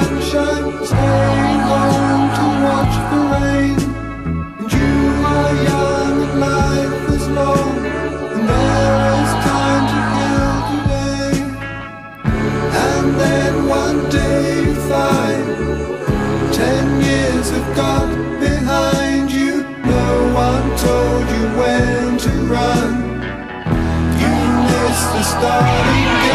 sunshine, staying to watch the rain. And you are young and life is long, and there is time to. And then one day you find ten years have got behind you. No one told you when to run. You missed the starting.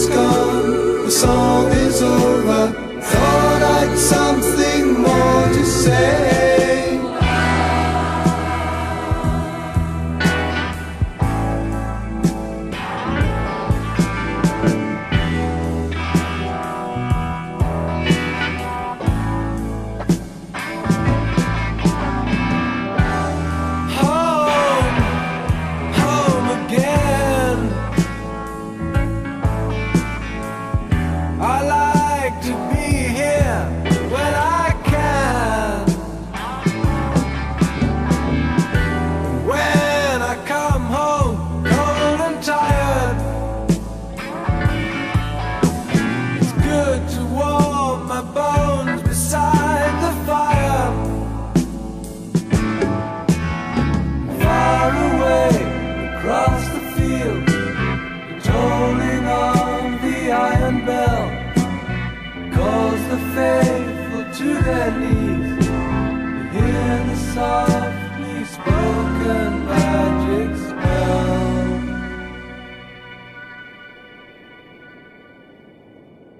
is gone, the song is over. Thought I'd something more to say.